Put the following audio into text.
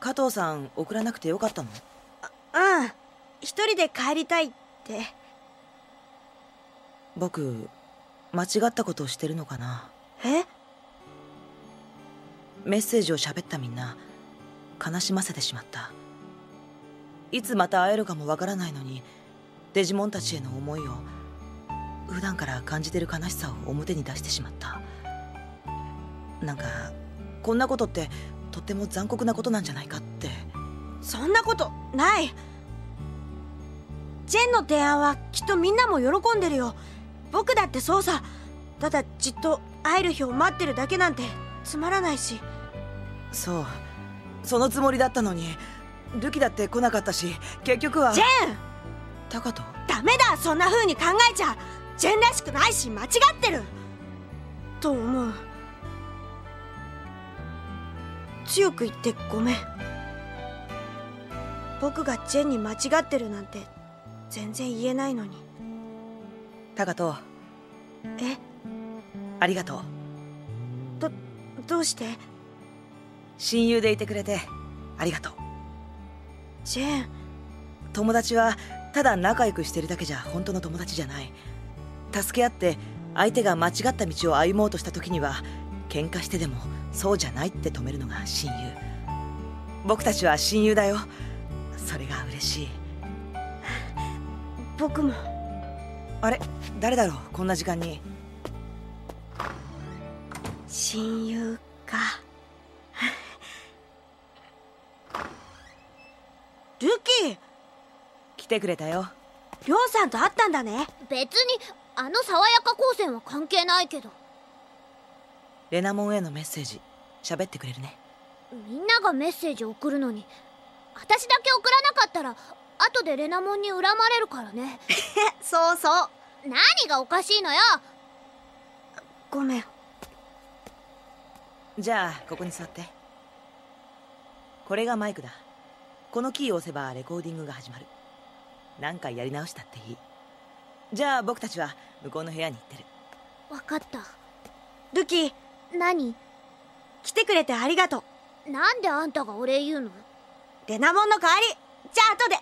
加藤さん送らなくてよかったの？うん。一人で帰りたいって。僕間違ったことをしてるのかな？え？メッセージを喋ったみんな悲しませてしまった。いつまた会えるかもわからないのにデジモンたちへの思いを普段から感じてる悲しさを表に出してしまった。なんかこんなことってとっても残酷なことなんじゃないかって。そんなことない。ジェンの提案はきっとみんなも喜んでるよ。僕だってそうさ。ただじっと会える日を待ってるだけなんてつまらないし。そう。そのつもりだったのにルキだって来なかったし結局は。ジェン！タカトダメだ！そんな風に考えちゃ。ジェンらしくないし間違ってる。と思う強く言ってごめん。僕がジェンに間違ってるなんて全然言えないのに。タカト。え？ありがとう。どどうして？親友でいてくれてありがとう。ジェン。友達はただ仲良くしてるだけじゃ本当の友達じゃない。助け合って相手が間違った道を歩もうとした時には喧嘩してでもそうじゃないって止めるのが親友。僕たちは親友だよ。それが嬉しい。僕も。あれ？誰だろう？こんな時間に。親友か。ルキー！来てくれたよ。りょうさんと会ったんだね。別にあの爽やか光線は関係ないけど。レナモンへのメッセージ喋ってくれるね。みんながメッセージ送るのに私だけ送らなかったら後でレナモンに恨まれるからね。そうそう。何がおかしいのよ。ごめん。じゃあここに座って。これがマイクだ。このキーを押せばレコーディングが始まる。何回やり直したっていい。じゃあ僕たちは向こうの部屋に行ってる。分かった。ルキー何？来てくれてありがとう。なんであんたがお礼言うの？レナモンの代わりじゃあ後で